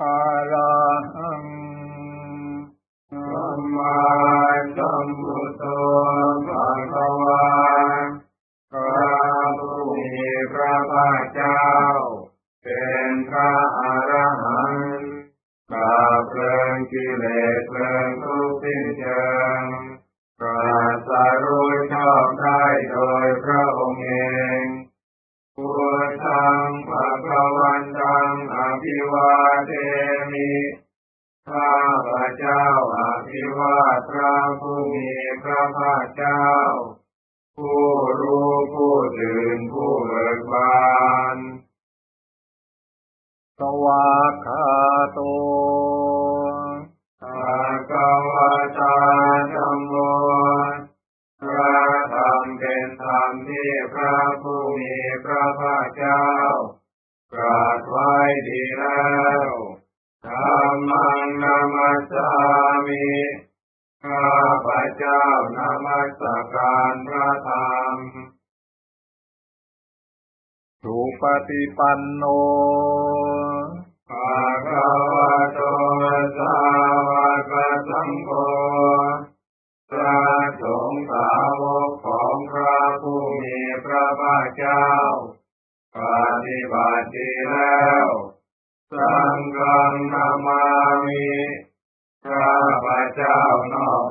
อะระหังสัมมาสัมพุทโธภะคะวาพระผู้มีพระภาคเจ้า เป็นพระอรหันต์ปราบเพลิงกิเลสเพลิงทุกข์สิ้นเชิงตรัสรู้ชอบได้โดยพระองค์เองพุทธังภะคะวันตังอภิวา เทมิข้าพระเจ้าอภิวาทพระผู้มีพระภาคเจ้า ผู้รู้ผู้ตื่นผู้เบิกบานสวากขาโตอาคาวาตาธรรมโมพระธรรมเป็นธรรมที่พระผู้มีพระภาคเจ้าตรัสไว้ดีแล้วธรร มังนามัสสามิข้าพระเจ้านมัสการพระธรรมสุปฏิปันโนภะคะวะโตสาวกสังโฆพระสงฆ์สาวกของพระผู้มีพระภาคเจ้า ปฏิบัติดีแล้ว สังฆนามามพระพเจ้านอก